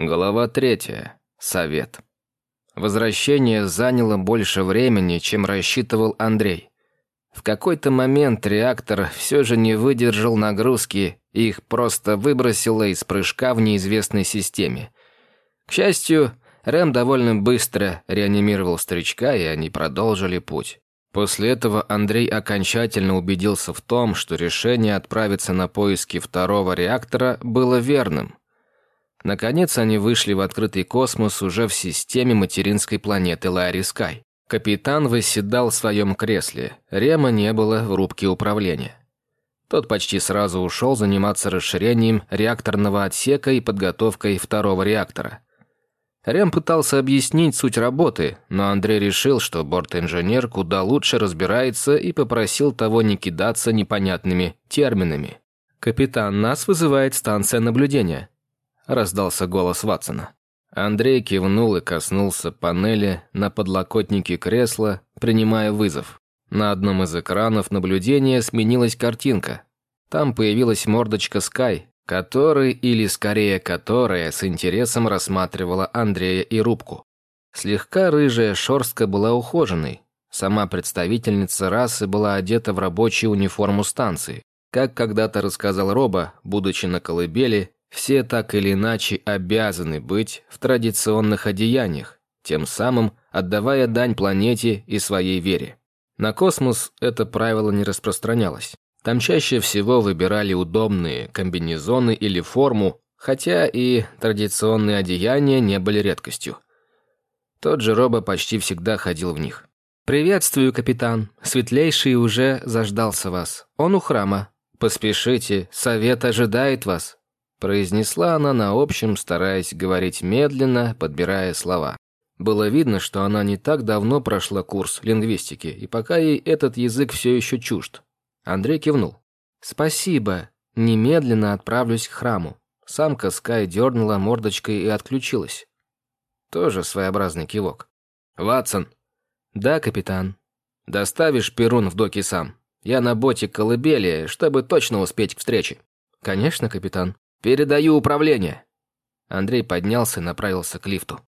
Глава третья. Совет. Возвращение заняло больше времени, чем рассчитывал Андрей. В какой-то момент реактор все же не выдержал нагрузки, и их просто выбросило из прыжка в неизвестной системе. К счастью, Рэм довольно быстро реанимировал старичка, и они продолжили путь. После этого Андрей окончательно убедился в том, что решение отправиться на поиски второго реактора было верным. Наконец они вышли в открытый космос уже в системе материнской планеты Ларри Скай. Капитан восседал в своем кресле, Рема не было в рубке управления. Тот почти сразу ушел заниматься расширением реакторного отсека и подготовкой второго реактора. Рем пытался объяснить суть работы, но Андрей решил, что борт-инженер куда лучше разбирается и попросил того не кидаться непонятными терминами. «Капитан, нас вызывает станция наблюдения», раздался голос Ватсона. Андрей кивнул и коснулся панели на подлокотнике кресла, принимая вызов. На одном из экранов наблюдения сменилась картинка. Там появилась мордочка Скай, который, или скорее которая, с интересом рассматривала Андрея и рубку. Слегка рыжая шорстка была ухоженной. Сама представительница расы была одета в рабочую униформу станции. Как когда-то рассказал Роба, будучи на колыбели, все так или иначе обязаны быть в традиционных одеяниях, тем самым отдавая дань планете и своей вере. На космос это правило не распространялось. Там чаще всего выбирали удобные комбинезоны или форму, хотя и традиционные одеяния не были редкостью. Тот же Роба почти всегда ходил в них. «Приветствую, капитан. Светлейший уже заждался вас. Он у храма. Поспешите, совет ожидает вас произнесла она на общем, стараясь говорить медленно, подбирая слова. Было видно, что она не так давно прошла курс лингвистики, и пока ей этот язык все еще чужд. Андрей кивнул. «Спасибо. Немедленно отправлюсь к храму». Самка Скай дернула мордочкой и отключилась. Тоже своеобразный кивок. «Ватсон». «Да, капитан». «Доставишь Перун в доки сам. Я на боте колыбели, чтобы точно успеть к встрече». «Конечно, капитан». «Передаю управление». Андрей поднялся и направился к лифту.